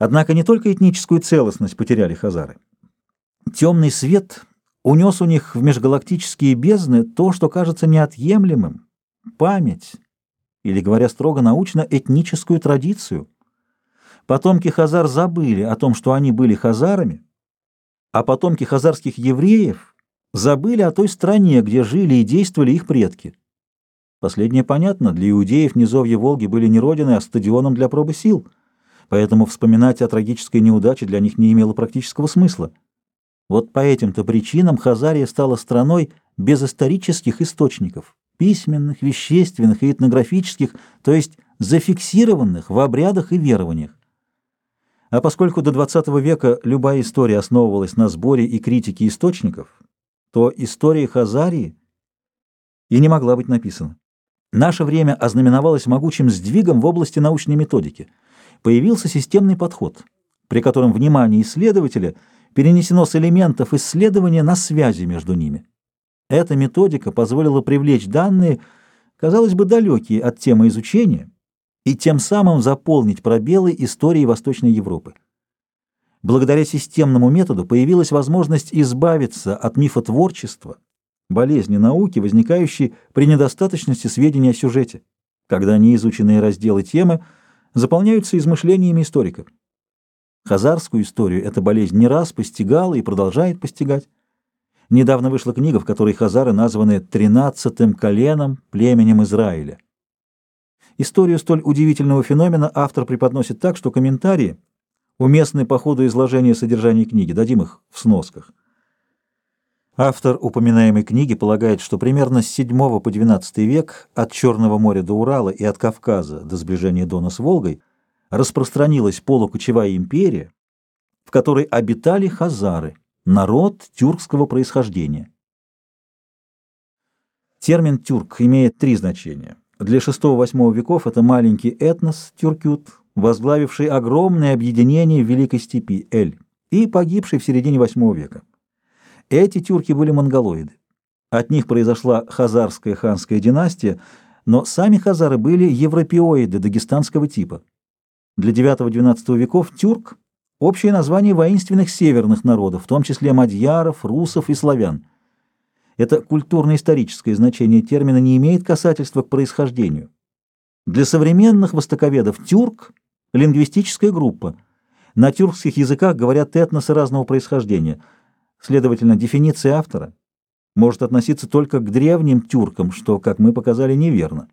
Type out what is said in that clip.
Однако не только этническую целостность потеряли хазары. Темный свет унес у них в межгалактические бездны то, что кажется неотъемлемым — память, или, говоря строго научно, этническую традицию. Потомки хазар забыли о том, что они были хазарами, а потомки хазарских евреев забыли о той стране, где жили и действовали их предки. Последнее понятно, для иудеев низовья Волги были не родиной, а стадионом для пробы сил, поэтому вспоминать о трагической неудаче для них не имело практического смысла. Вот по этим-то причинам Хазария стала страной без исторических источников, письменных, вещественных и этнографических, то есть зафиксированных в обрядах и верованиях. А поскольку до XX века любая история основывалась на сборе и критике источников, то история Хазарии и не могла быть написана. Наше время ознаменовалось могучим сдвигом в области научной методики. Появился системный подход, при котором внимание исследователя – перенесено с элементов исследования на связи между ними. Эта методика позволила привлечь данные, казалось бы, далекие от темы изучения, и тем самым заполнить пробелы истории Восточной Европы. Благодаря системному методу появилась возможность избавиться от мифотворчества, болезни науки, возникающей при недостаточности сведений о сюжете, когда неизученные разделы темы заполняются измышлениями историков. Хазарскую историю эта болезнь не раз постигала и продолжает постигать. Недавно вышла книга, в которой хазары названы тринадцатым коленом племенем Израиля. Историю столь удивительного феномена автор преподносит так, что комментарии уместны по ходу изложения содержания книги, дадим их в сносках. Автор упоминаемой книги полагает, что примерно с VII по XII век от Черного моря до Урала и от Кавказа до сближения Дона с Волгой распространилась полукочевая империя, в которой обитали хазары, народ тюркского происхождения. Термин «тюрк» имеет три значения. Для VI-VIII веков это маленький этнос, тюркют, возглавивший огромное объединение в Великой степи, Эль, и погибший в середине VIII века. Эти тюрки были монголоиды. От них произошла хазарская ханская династия, но сами хазары были европеоиды дагестанского типа. Для IX-XII веков тюрк – общее название воинственных северных народов, в том числе мадьяров, русов и славян. Это культурно-историческое значение термина не имеет касательства к происхождению. Для современных востоковедов тюрк – лингвистическая группа. На тюркских языках говорят этносы разного происхождения. Следовательно, дефиниция автора может относиться только к древним тюркам, что, как мы показали, неверно.